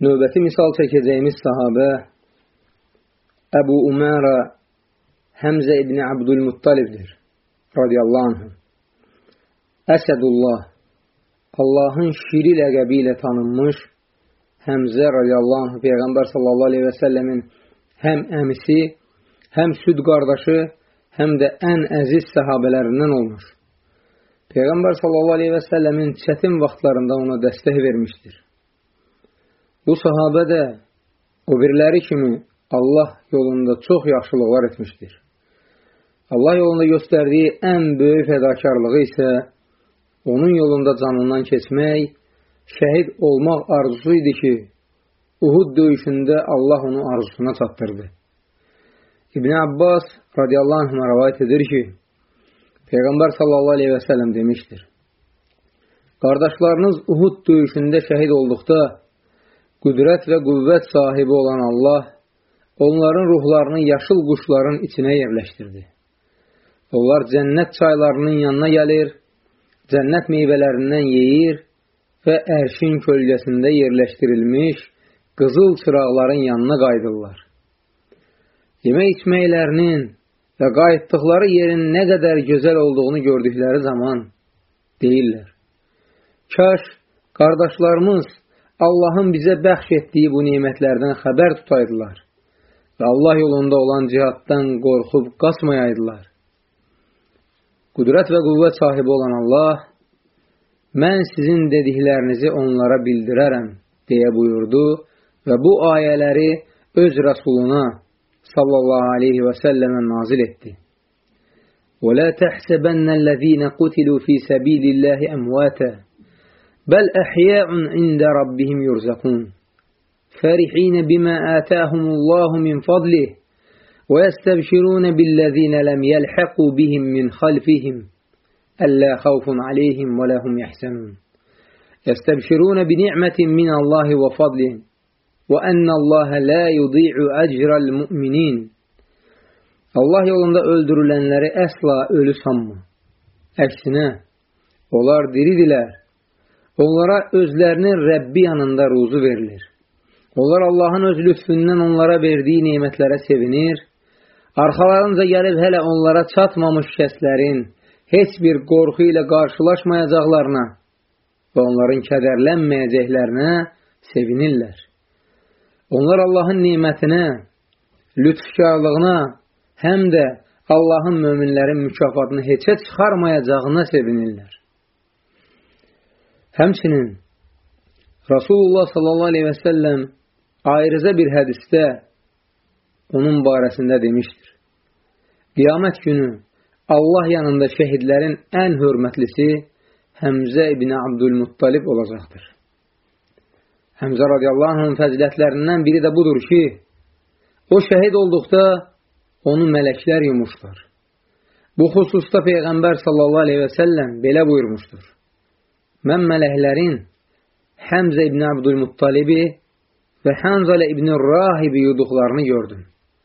Növbəti misal çəkəcəyimiz sahabə Əbu Umara Həmzə ibn Abdülmuttalibdir radiyallahu anh. Əsədullah Allahın şiri ləqəbi ilə tanınmış Həmzə radiyallahu anh Peyğəmbər sallallahu aleyhi və səlləmin həm əmisi, həm süd qardaşı, həm də ən əziz səhabələrindən olmuş. Peyğəmbər sallallahu aleyhi və səlləmin çətin vaxtlarında ona dəstək vermişdir. Bu sahabə də o biriləri kimi Allah yolunda çox yaxşılıqlar etmişdir. Allah yolunda göstərdiyi ən böyük fədakarlığı isə onun yolunda canından keçmək, şəhid olmaq arzusu idi ki, Uhud döyüşündə Allah onu arzusuna çatdırdı. İbn Abbas radiyallahu anh rəvayət edir ki, Peyğəmbər sallallahu aleyhi və sələm demişdir. Qardaşlarınız Uhud döyüşündə şəhid olduqda qüdrət və qüvvət sahibi olan Allah onların ruhlarını yaşıl quşların içinə yerləşdirdi. Onlar cənnət çaylarının yanına gəlir, cənnət meyvələrindən yeyir və ərşin kölgəsində yerləşdirilmiş qızıl çıraqların yanına qayıdırlar. Yemək içməklərinin və qayıtdıqları yerin nə qədər gözəl olduğunu gördükləri zaman deyirlər. Kaş qardaşlarımız Allahın bizə bəxş etdiyi bu nemətlərdən xəbər tutaydılar və Allah yolunda olan cihaddan qorxub qaçmayaydılar. Qüdrət və qüvvət sahibi olan Allah, mən sizin dediklərinizi onlara bildirərəm, deyə buyurdu və bu ayələri öz Rasuluna sallallahu aleyhi və səlləmə nazil etdi. وَلَا تَحْسَبَنَّ الَّذ۪ينَ قُتِلُوا ف۪ي سَب۪يلِ اللّٰهِ أَمْوَاتًا بل أحياء عند ربهم يرزقون فرحين بما آتاهم الله من فضله ويستبشرون بالذين لم يلحقوا بهم من خلفهم ألا خوف عليهم ولا هم يحزنون. يستبشرون بنعمة من الله وفضله وأن الله لا يضيع أجر المؤمنين. Allah yolunda öldürülənləri əsla ölü sanma. Əksinə, onlar diridirlər Onlara özlərinin Rəbbi yanında ruzu verilir. Onlar Allahın öz lütfündən onlara verdiyi nemətlərə sevinir. Arxalarınca gəlib hələ onlara çatmamış kəslərin heç bir qorxu ilə qarşılaşmayacaqlarına və onların kədərlənməyəcəklərinə sevinirlər. Onlar Allahın nemətinə, lütfkarlığına, həm də Allahın möminlərin mükafatını heçə çıxarmayacağına sevinirlər. Həmçinin Rasulullah sallallahu aleyhi və səlləm ayrıca bir hədisdə onun barəsində demişdir. Qiyamət günü Allah yanında şəhidlərin ən hörmətlisi Həmzə ibn Abdülmuttalib olacaqdır. Həmzə radiyallahu anhın fəzilətlərindən biri də budur ki, o şəhid olduqda onu mələklər yumuşlar. Bu xüsusda Peyğəmbər sallallahu aleyhi və səlləm belə buyurmuşdur mən mələklərin Həmzə ibn Abdülmuttalibi və Həmzələ ibn Rahibi yuduqlarını gördüm.